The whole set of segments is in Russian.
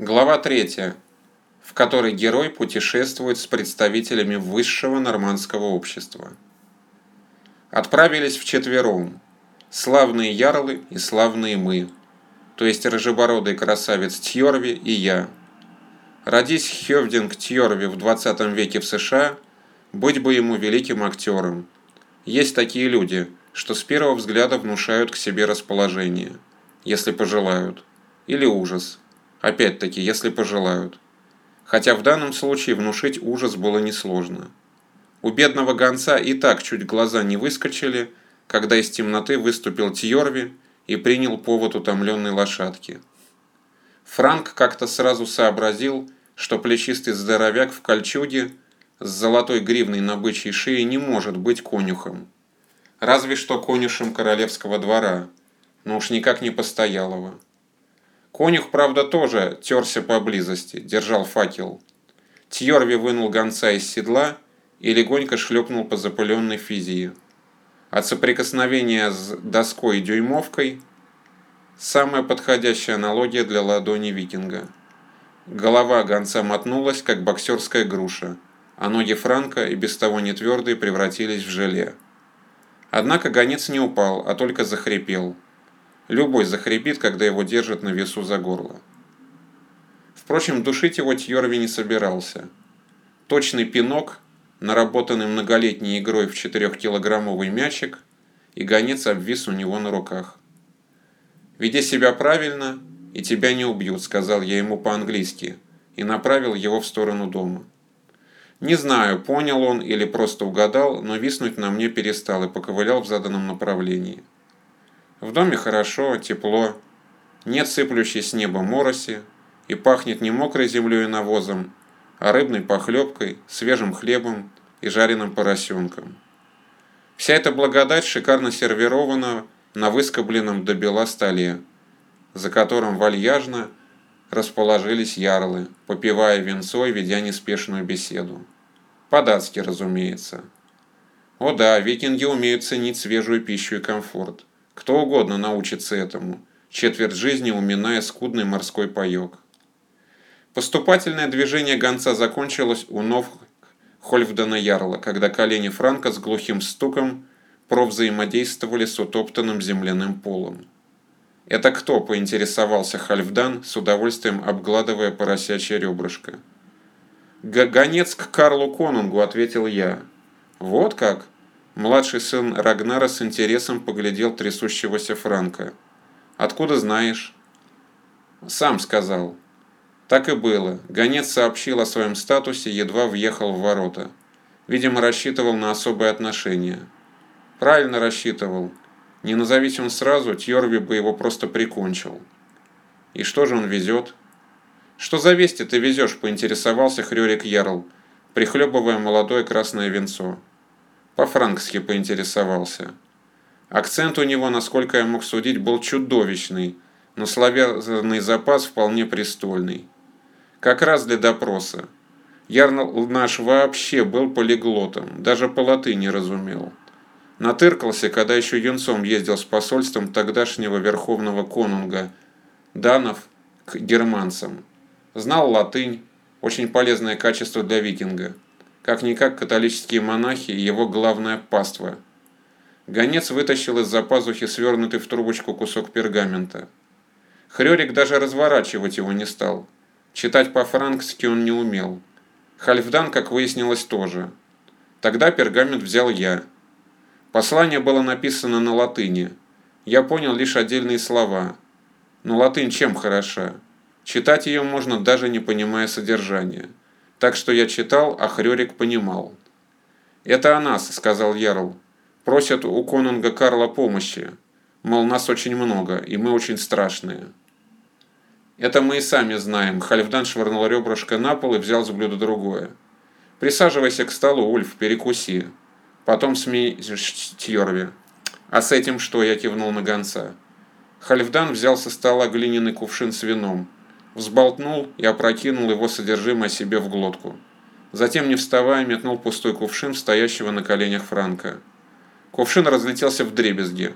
Глава 3, в которой герой путешествует с представителями высшего нормандского общества. Отправились вчетвером, славные ярлы и славные мы, то есть рыжебородый красавец Тьорви и я. Родись Хёвдинг Тьорви в 20 веке в США, быть бы ему великим актером. Есть такие люди, что с первого взгляда внушают к себе расположение, если пожелают, или ужас – Опять-таки, если пожелают. Хотя в данном случае внушить ужас было несложно. У бедного гонца и так чуть глаза не выскочили, когда из темноты выступил Тьорви и принял повод утомленной лошадки. Франк как-то сразу сообразил, что плечистый здоровяк в кольчуге с золотой гривной на бычьей шее не может быть конюхом. Разве что конюшем королевского двора, но уж никак не постоялого. Конюх, правда, тоже терся поблизости, держал факел. Тьорви вынул гонца из седла и легонько шлепнул по запыленной физии. От соприкосновения с доской и дюймовкой самая подходящая аналогия для ладони викинга. Голова гонца мотнулась, как боксерская груша, а ноги Франка, и без того не твердые, превратились в желе. Однако гонец не упал, а только захрипел – Любой захрипит, когда его держат на весу за горло. Впрочем, душить его Тьорви не собирался. Точный пинок, наработанный многолетней игрой в четырехкилограммовый мячик, и гонец обвис у него на руках. «Веди себя правильно, и тебя не убьют», — сказал я ему по-английски, и направил его в сторону дома. Не знаю, понял он или просто угадал, но виснуть на мне перестал и поковылял в заданном направлении. В доме хорошо, тепло, нет сыплющей с неба мороси, и пахнет не мокрой землей и навозом, а рыбной похлебкой, свежим хлебом и жареным поросенком. Вся эта благодать шикарно сервирована на выскобленном до бела столе, за которым вальяжно расположились ярлы, попивая венцо и ведя неспешную беседу. По-датски, разумеется. О да, викинги умеют ценить свежую пищу и комфорт. Кто угодно научится этому, четверть жизни уминая скудный морской паёк. Поступательное движение гонца закончилось у ног Хольфдена Ярла, когда колени Франка с глухим стуком провзаимодействовали с утоптанным земляным полом. «Это кто?» – поинтересовался Хальфдан, с удовольствием обгладывая поросячье ребрышко. «Гонец к Карлу Конунгу», – ответил я. «Вот как?» Младший сын Рагнара с интересом поглядел трясущегося Франка. «Откуда знаешь?» «Сам сказал». Так и было. Гонец сообщил о своем статусе, едва въехал в ворота. Видимо, рассчитывал на особые отношения. Правильно рассчитывал. Не назовись он сразу, Тьорви бы его просто прикончил. И что же он везет? Что за вести ты везешь, поинтересовался Хрёрик Ярл, прихлебывая молодое красное венцо. По-франкски поинтересовался. Акцент у него, насколько я мог судить, был чудовищный, но славянный запас вполне престольный. Как раз для допроса. Ярл наш вообще был полиглотом, даже по латыни разумел. Натыркался, когда еще юнцом ездил с посольством тогдашнего верховного конунга Данов к германцам. Знал латынь, очень полезное качество для викинга. Как-никак католические монахи его главная паства. Гонец вытащил из-за пазухи свернутый в трубочку кусок пергамента. Хрёрик даже разворачивать его не стал. Читать по-франкски он не умел. Хальфдан, как выяснилось, тоже. Тогда пергамент взял я. Послание было написано на латыни. Я понял лишь отдельные слова. Но латынь чем хороша? Читать ее можно даже не понимая содержания. Так что я читал, а Хрёрик понимал. «Это о нас», — сказал Ярл. «Просят у конунга Карла помощи. Мол, нас очень много, и мы очень страшные». «Это мы и сами знаем», — Хальфдан швырнул ребрышко на пол и взял с блюда другое. «Присаживайся к столу, Ульф, перекуси. Потом смей Тьорви». «А с этим что?» — я кивнул на гонца. Хальфдан взял со стола глиняный кувшин с вином взболтнул и опрокинул его содержимое себе в глотку. Затем, не вставая, метнул пустой кувшин, стоящего на коленях Франка. Кувшин разлетелся в дребезги.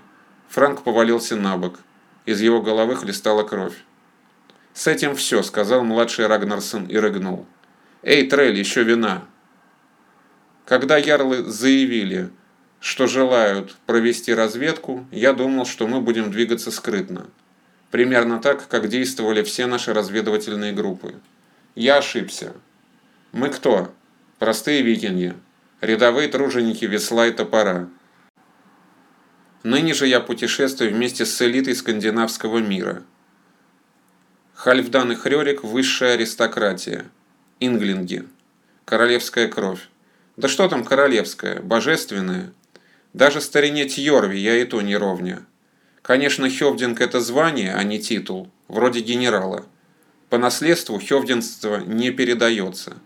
Франк повалился на бок. Из его головы хлестала кровь. «С этим все», — сказал младший Рагнарсон и рыгнул. «Эй, Трель, еще вина!» Когда ярлы заявили, что желают провести разведку, я думал, что мы будем двигаться скрытно. Примерно так, как действовали все наши разведывательные группы. Я ошибся. Мы кто? Простые викинги. Рядовые труженики весла и топора. Ныне же я путешествую вместе с элитой скандинавского мира. Хальфдан и Хрёрик – высшая аристократия. Инглинги. Королевская кровь. Да что там королевская, божественная. Даже старине Тьорви я и то не ровня. Конечно, Хёвдинг – это звание, а не титул, вроде генерала. По наследству хёвдинство не передается.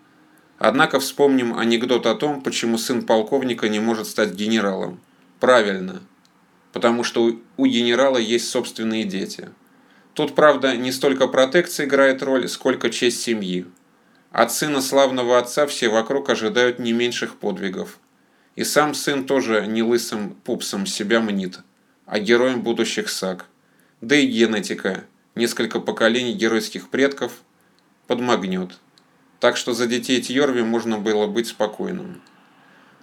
Однако вспомним анекдот о том, почему сын полковника не может стать генералом. Правильно. Потому что у генерала есть собственные дети. Тут, правда, не столько протекция играет роль, сколько честь семьи. От сына славного отца все вокруг ожидают не меньших подвигов. И сам сын тоже не лысым пупсом себя мнит, а героем будущих саг. Да и генетика, несколько поколений геройских предков подмагнет. Так что за детей Тьорви можно было быть спокойным.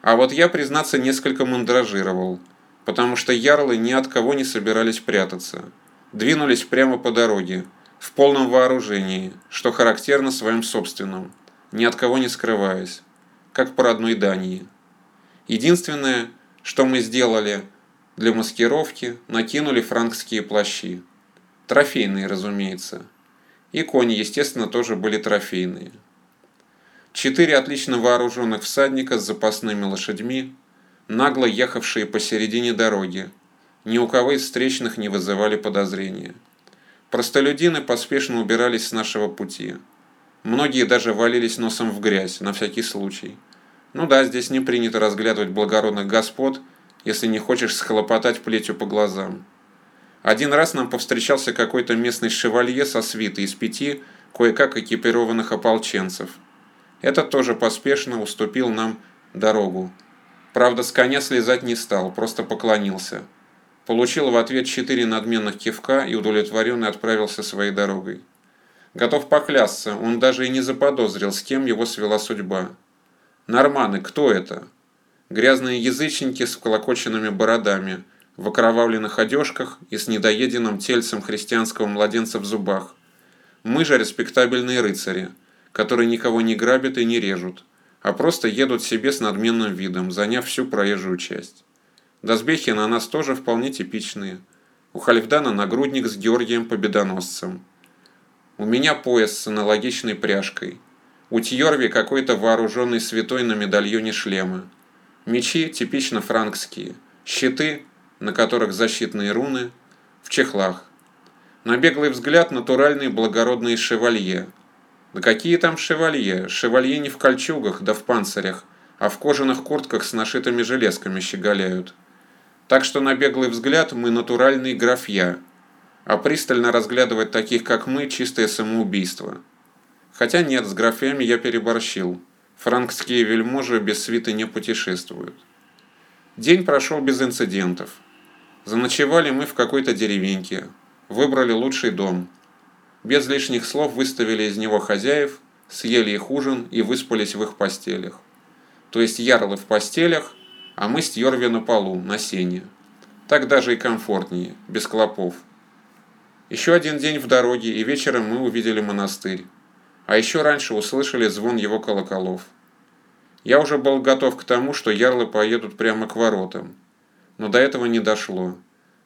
А вот я, признаться, несколько мандражировал, потому что ярлы ни от кого не собирались прятаться. Двинулись прямо по дороге, в полном вооружении, что характерно своим собственным, ни от кого не скрываясь, как по родной Дании. Единственное, что мы сделали для маскировки, накинули франкские плащи. Трофейные, разумеется. И кони, естественно, тоже были трофейные. Четыре отлично вооруженных всадника с запасными лошадьми, нагло ехавшие посередине дороги, ни у кого из встречных не вызывали подозрения. Простолюдины поспешно убирались с нашего пути. Многие даже валились носом в грязь, на всякий случай. Ну да, здесь не принято разглядывать благородных господ, если не хочешь схлопотать плетью по глазам. Один раз нам повстречался какой-то местный шевалье со свитой из пяти кое-как экипированных ополченцев. Этот тоже поспешно уступил нам дорогу. Правда, с коня слезать не стал, просто поклонился. Получил в ответ четыре надменных кивка и удовлетворенно отправился своей дорогой. Готов поклясться, он даже и не заподозрил, с кем его свела судьба. Норманы, кто это? Грязные язычники с вколокоченными бородами, в окровавленных одежках и с недоеденным тельцем христианского младенца в зубах. Мы же респектабельные рыцари, которые никого не грабят и не режут, а просто едут себе с надменным видом, заняв всю проезжую часть. Доспехи на нас тоже вполне типичные. У Хальфдана нагрудник с Георгием Победоносцем. У меня пояс с аналогичной пряжкой. У Тьорви какой-то вооруженный святой на медальоне шлема. Мечи типично франкские. Щиты, на которых защитные руны, в чехлах. На беглый взгляд натуральные благородные шевалье. Да какие там шевалье? Шевалье не в кольчугах, да в панцирях, а в кожаных куртках с нашитыми железками щеголяют. Так что на беглый взгляд мы натуральные графья, а пристально разглядывать таких, как мы, чистое самоубийство. Хотя нет, с графьями я переборщил. Франкские вельможи без свиты не путешествуют. День прошел без инцидентов. Заночевали мы в какой-то деревеньке. Выбрали лучший дом. Без лишних слов выставили из него хозяев, съели их ужин и выспались в их постелях. То есть ярлы в постелях – а мы с Тьорви на полу, на сене. Так даже и комфортнее, без клопов. Еще один день в дороге, и вечером мы увидели монастырь. А еще раньше услышали звон его колоколов. Я уже был готов к тому, что ярлы поедут прямо к воротам. Но до этого не дошло.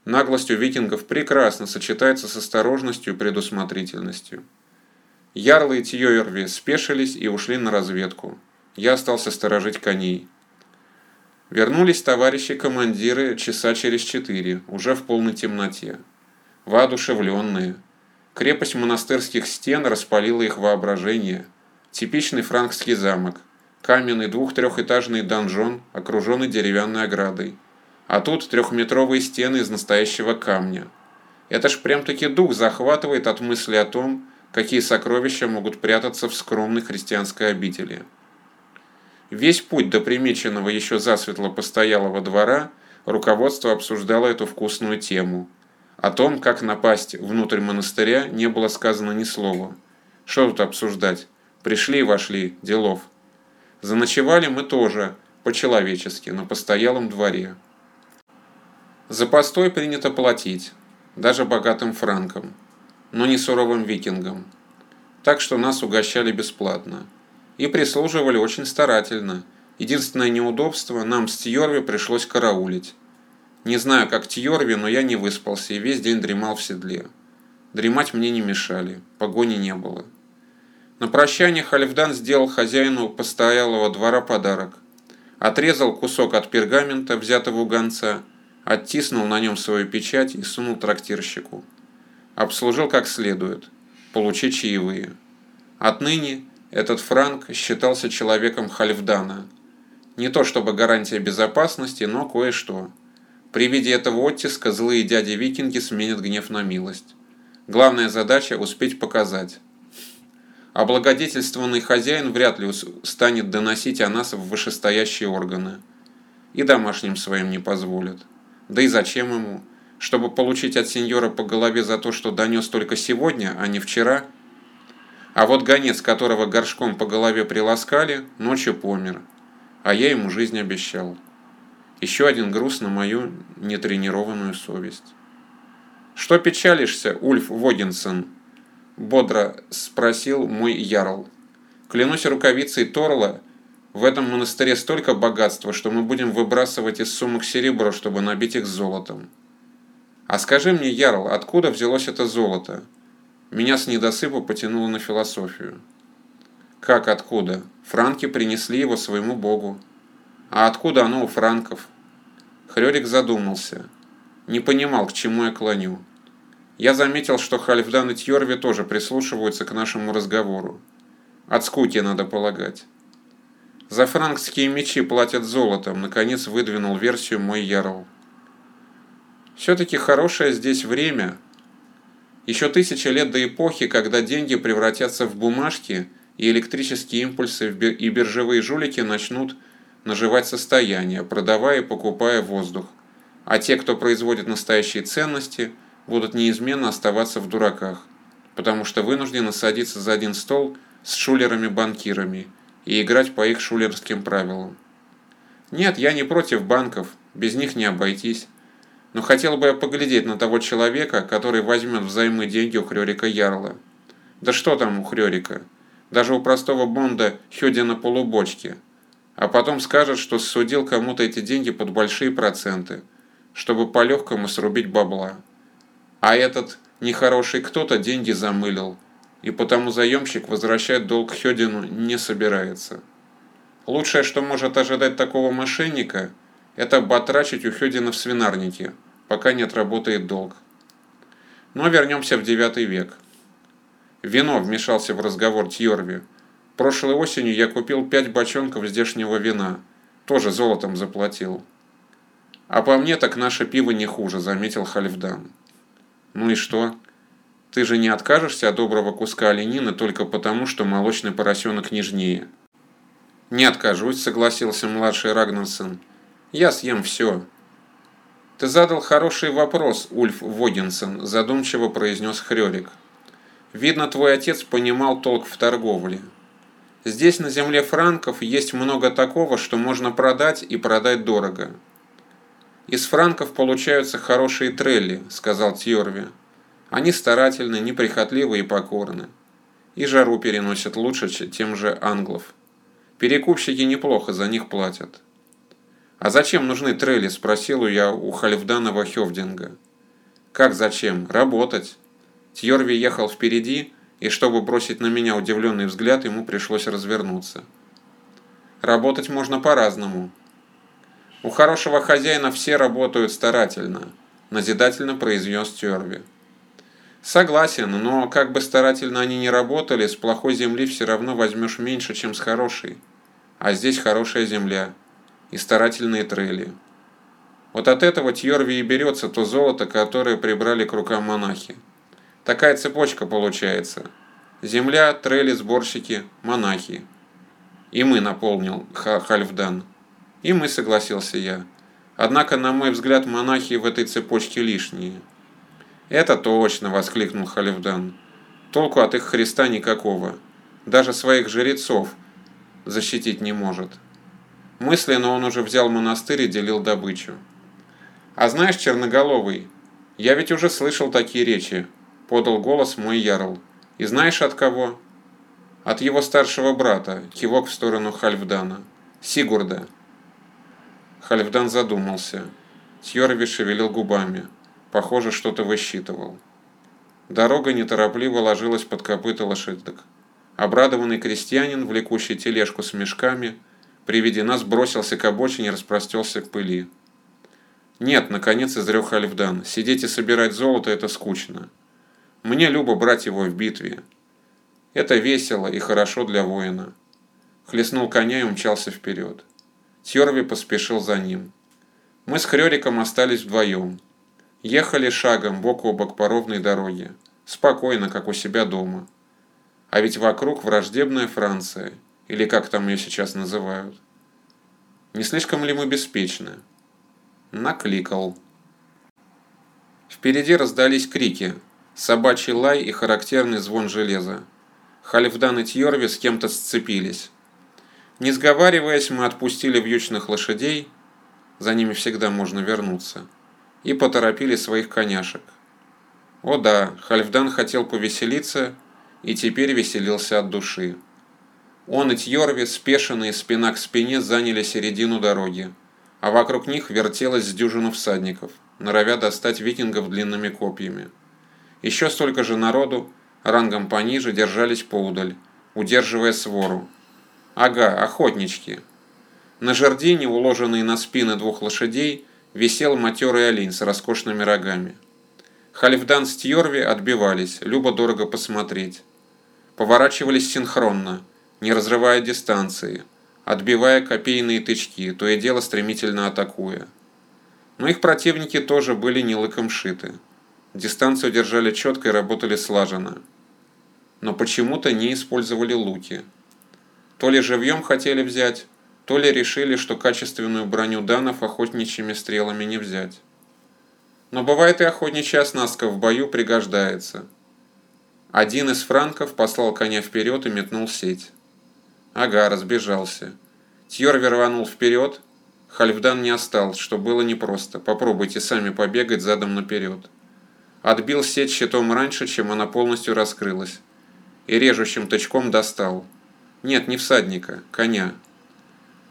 Наглость у викингов прекрасно сочетается с осторожностью и предусмотрительностью. Ярлы и Тьойерви спешились и ушли на разведку. Я остался сторожить коней. Вернулись товарищи-командиры часа через четыре, уже в полной темноте. Воодушевленные. Крепость монастырских стен распалила их воображение. Типичный франкский замок. Каменный двух-трехэтажный донжон, окруженный деревянной оградой. А тут трехметровые стены из настоящего камня. Это ж прям-таки дух захватывает от мысли о том, какие сокровища могут прятаться в скромной христианской обители. Весь путь до примеченного еще засветло постоялого двора руководство обсуждало эту вкусную тему. О том, как напасть внутрь монастыря, не было сказано ни слова. Что тут обсуждать? Пришли и вошли, делов. Заночевали мы тоже, по-человечески, на постоялом дворе. За постой принято платить, даже богатым франкам, но не суровым викингам. Так что нас угощали бесплатно. И прислуживали очень старательно. Единственное неудобство, нам с Тьорви пришлось караулить. Не знаю, как Тьорви, но я не выспался и весь день дремал в седле. Дремать мне не мешали, погони не было. На прощание Хальфдан сделал хозяину постоялого двора подарок. Отрезал кусок от пергамента, взятого у гонца, оттиснул на нем свою печать и сунул трактирщику. Обслужил как следует. Получи чаевые. Отныне этот франк считался человеком Хальфдана. Не то чтобы гарантия безопасности, но кое-что. При виде этого оттиска злые дяди-викинги сменят гнев на милость. Главная задача – успеть показать. А благодетельствованный хозяин вряд ли станет доносить о нас в вышестоящие органы. И домашним своим не позволят. Да и зачем ему? Чтобы получить от сеньора по голове за то, что донес только сегодня, а не вчера? А вот гонец, которого горшком по голове приласкали, ночью помер. А я ему жизнь обещал. Еще один груз на мою нетренированную совесть. «Что печалишься, Ульф Вогинсон?» – бодро спросил мой ярл. «Клянусь рукавицей Торла, в этом монастыре столько богатства, что мы будем выбрасывать из сумок серебро, чтобы набить их золотом. А скажи мне, Ярл, откуда взялось это золото? Меня с недосыпа потянуло на философию. Как откуда? Франки принесли его своему богу. А откуда оно у франков? Хрёрик задумался. Не понимал, к чему я клоню. Я заметил, что Хальфдан и Тьорви тоже прислушиваются к нашему разговору. От скуки, надо полагать. За франкские мечи платят золотом, наконец выдвинул версию мой ярл. Все-таки хорошее здесь время. Еще тысяча лет до эпохи, когда деньги превратятся в бумажки, и электрические импульсы и биржевые жулики начнут наживать состояние, продавая и покупая воздух. А те, кто производит настоящие ценности, будут неизменно оставаться в дураках, потому что вынуждены садиться за один стол с шулерами-банкирами – и играть по их шулерским правилам. Нет, я не против банков, без них не обойтись. Но хотел бы я поглядеть на того человека, который возьмет взаймы деньги у Хрёрика Ярла. Да что там у Хрёрика? Даже у простого Бонда Хёдина полубочки. А потом скажет, что судил кому-то эти деньги под большие проценты, чтобы по-легкому срубить бабла. А этот нехороший кто-то деньги замылил, и потому заемщик возвращать долг Хёдину не собирается. Лучшее, что может ожидать такого мошенника, это батрачить у Хёдина в свинарнике, пока не отработает долг. Но вернемся в девятый век. Вино вмешался в разговор Тьорви. Прошлой осенью я купил пять бочонков здешнего вина, тоже золотом заплатил. А по мне так наше пиво не хуже, заметил Хальфдан. Ну и что? Ты же не откажешься от доброго куска оленины только потому, что молочный поросенок нежнее. Не откажусь, согласился младший Рагнарсон. Я съем все. Ты задал хороший вопрос, Ульф Вогинсон, задумчиво произнес Хрёрик. Видно, твой отец понимал толк в торговле. Здесь на земле франков есть много такого, что можно продать и продать дорого. Из франков получаются хорошие трелли, сказал Тьорви. Они старательны, неприхотливы и покорны. И жару переносят лучше, чем же англов. Перекупщики неплохо за них платят. «А зачем нужны трели?» – спросил я у Хальфданова Хевдинга. «Как зачем? Работать». Тьорви ехал впереди, и чтобы бросить на меня удивленный взгляд, ему пришлось развернуться. «Работать можно по-разному». «У хорошего хозяина все работают старательно», – назидательно произнес Тьорви. Согласен, но как бы старательно они ни работали, с плохой земли все равно возьмешь меньше, чем с хорошей. А здесь хорошая земля и старательные трели. Вот от этого Тьорви и берется то золото, которое прибрали к рукам монахи. Такая цепочка получается. Земля, трели, сборщики, монахи. И мы наполнил Хальфдан. И мы, согласился я. Однако, на мой взгляд, монахи в этой цепочке лишние. «Это точно!» – воскликнул Халифдан. «Толку от их Христа никакого. Даже своих жрецов защитить не может». Мысленно он уже взял монастырь и делил добычу. «А знаешь, Черноголовый, я ведь уже слышал такие речи», – подал голос мой ярл. «И знаешь от кого?» «От его старшего брата», – кивок в сторону Хальфдана. «Сигурда». Хальфдан задумался. Тьорви шевелил губами. Похоже, что-то высчитывал. Дорога неторопливо ложилась под копыта лошадок. Обрадованный крестьянин, влекущий тележку с мешками, при виде нас бросился к обочине и распростелся к пыли. «Нет», — наконец изрек Альфдан, — «сидеть и собирать золото — это скучно. Мне любо брать его в битве. Это весело и хорошо для воина». Хлестнул коня и умчался вперед. Тьорви поспешил за ним. Мы с Хрёриком остались вдвоем. Ехали шагом бок о бок по ровной дороге, спокойно, как у себя дома. А ведь вокруг враждебная Франция, или как там ее сейчас называют. Не слишком ли мы беспечны? Накликал. Впереди раздались крики, собачий лай и характерный звон железа. Хальфдан и Тьорви с кем-то сцепились. Не сговариваясь, мы отпустили вьючных лошадей, за ними всегда можно вернуться и поторопили своих коняшек. О да, Хальфдан хотел повеселиться и теперь веселился от души. Он и Тьорви, спешенные спина к спине, заняли середину дороги, а вокруг них вертелось с дюжину всадников, норовя достать викингов длинными копьями. Еще столько же народу, рангом пониже, держались поудаль, удерживая свору. Ага, охотнички. На жердине, уложенные на спины двух лошадей, висел матерый олень с роскошными рогами. Хальфдан с Тьорви отбивались, любо-дорого посмотреть. Поворачивались синхронно, не разрывая дистанции, отбивая копейные тычки, то и дело стремительно атакуя. Но их противники тоже были не лыком шиты. Дистанцию держали четко и работали слаженно. Но почему-то не использовали луки. То ли живьем хотели взять, то ли решили, что качественную броню данов охотничьими стрелами не взять. Но бывает и охотничья оснастка в бою пригождается. Один из франков послал коня вперед и метнул сеть. Ага, разбежался. Тьор рванул вперед. Хальфдан не остался, что было непросто. Попробуйте сами побегать задом наперед. Отбил сеть щитом раньше, чем она полностью раскрылась. И режущим тычком достал. Нет, не всадника, коня.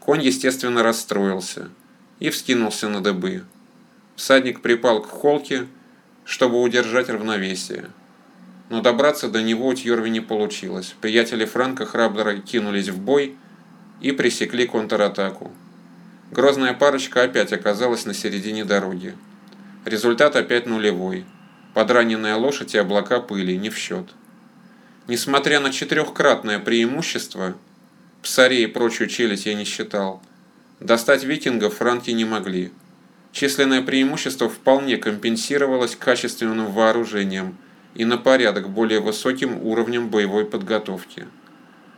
Конь, естественно, расстроился и вскинулся на дыбы. Всадник припал к холке, чтобы удержать равновесие. Но добраться до него у Тьорви не получилось. Приятели Франка храбро кинулись в бой и пресекли контратаку. Грозная парочка опять оказалась на середине дороги. Результат опять нулевой. Подраненная лошадь и облака пыли не в счет. Несмотря на четырехкратное преимущество, Псарей и прочую челюсть я не считал. Достать викингов франки не могли. Численное преимущество вполне компенсировалось качественным вооружением и на порядок более высоким уровнем боевой подготовки.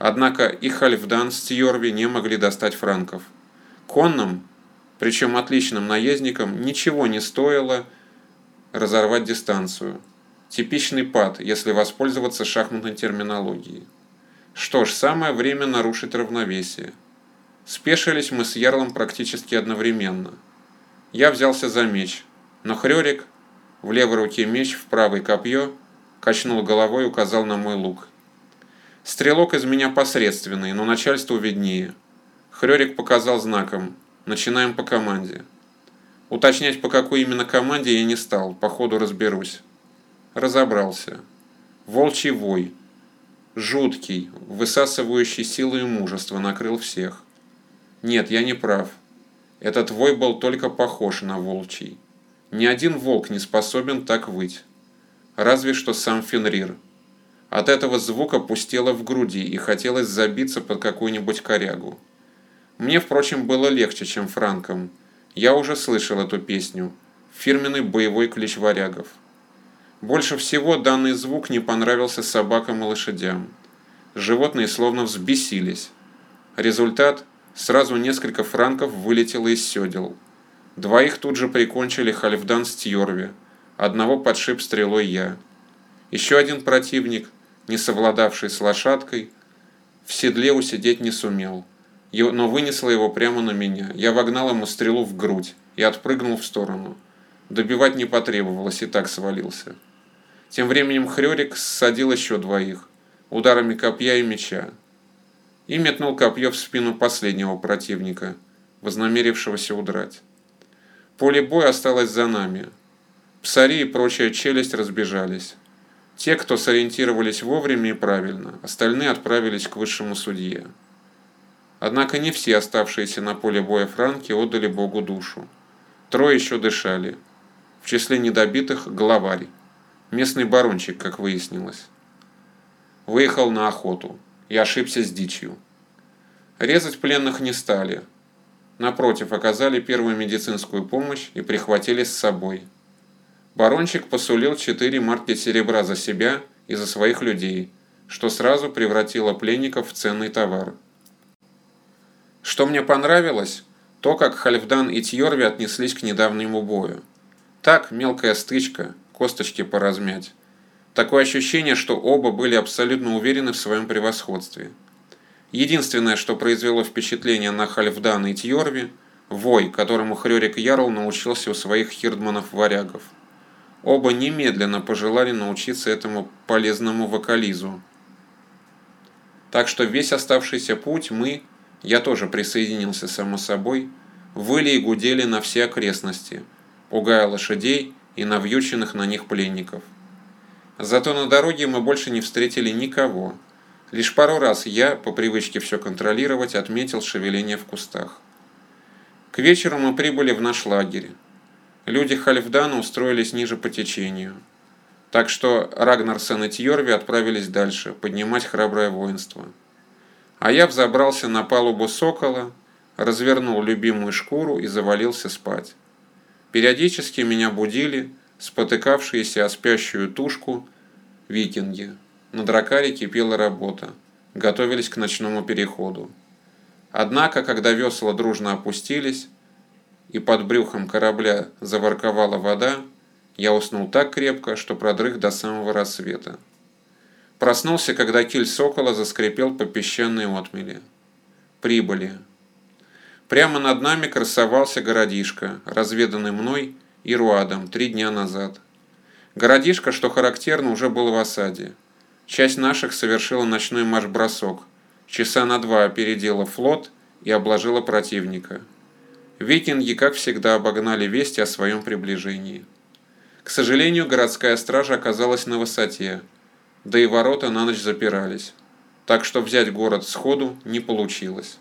Однако и Хальфдан с Тьорви не могли достать франков. Конным, причем отличным наездникам, ничего не стоило разорвать дистанцию. Типичный пад, если воспользоваться шахматной терминологией. Что ж, самое время нарушить равновесие. Спешились мы с Ярлом практически одновременно. Я взялся за меч, но Хрёрик, в левой руке меч, в правой копье, качнул головой и указал на мой лук. Стрелок из меня посредственный, но начальству виднее. Хрёрик показал знаком «Начинаем по команде». Уточнять, по какой именно команде, я не стал, по ходу разберусь. Разобрался. Волчий вой – Жуткий, высасывающий силу и мужество накрыл всех. Нет, я не прав. Этот вой был только похож на волчий. Ни один волк не способен так выть. Разве что сам Фенрир. От этого звука пустело в груди и хотелось забиться под какую-нибудь корягу. Мне, впрочем, было легче, чем Франком. Я уже слышал эту песню. Фирменный боевой клич варягов. Больше всего данный звук не понравился собакам и лошадям. Животные словно взбесились. Результат – сразу несколько франков вылетело из седел. Двоих тут же прикончили Хальфдан с Тьорви. одного подшиб стрелой я. Еще один противник, не совладавший с лошадкой, в седле усидеть не сумел, но вынесло его прямо на меня. Я вогнал ему стрелу в грудь и отпрыгнул в сторону. Добивать не потребовалось, и так свалился. Тем временем Хрёрик ссадил еще двоих, ударами копья и меча, и метнул копье в спину последнего противника, вознамерившегося удрать. Поле боя осталось за нами. Псари и прочая челюсть разбежались. Те, кто сориентировались вовремя и правильно, остальные отправились к высшему судье. Однако не все оставшиеся на поле боя франки отдали Богу душу. Трое еще дышали. В числе недобитых – главарь. Местный барончик, как выяснилось. Выехал на охоту и ошибся с дичью. Резать пленных не стали. Напротив, оказали первую медицинскую помощь и прихватили с собой. Барончик посулил четыре марки серебра за себя и за своих людей, что сразу превратило пленников в ценный товар. Что мне понравилось, то, как Хальфдан и Тьорви отнеслись к недавнему бою. Так, мелкая стычка, косточки поразмять. Такое ощущение, что оба были абсолютно уверены в своем превосходстве. Единственное, что произвело впечатление на Хальфдана и Тьорви – вой, которому Хрёрик Ярл научился у своих хирдманов-варягов. Оба немедленно пожелали научиться этому полезному вокализу. Так что весь оставшийся путь мы, я тоже присоединился само собой, выли и гудели на все окрестности, пугая лошадей и навьюченных на них пленников. Зато на дороге мы больше не встретили никого. Лишь пару раз я, по привычке все контролировать, отметил шевеление в кустах. К вечеру мы прибыли в наш лагерь. Люди Хальфдана устроились ниже по течению. Так что Рагнарсон и Тьорви отправились дальше, поднимать храброе воинство. А я взобрался на палубу сокола, развернул любимую шкуру и завалился спать. Периодически меня будили спотыкавшиеся о спящую тушку викинги. На дракаре кипела работа. Готовились к ночному переходу. Однако, когда весла дружно опустились и под брюхом корабля заворковала вода, я уснул так крепко, что продрых до самого рассвета. Проснулся, когда киль сокола заскрипел по песчаной отмели. Прибыли. Прямо над нами красовался городишко, разведанный мной и Руадом три дня назад. Городишко, что характерно, уже был в осаде. Часть наших совершила ночной марш-бросок, часа на два опередила флот и обложила противника. Викинги, как всегда, обогнали вести о своем приближении. К сожалению, городская стража оказалась на высоте, да и ворота на ночь запирались, так что взять город сходу не получилось.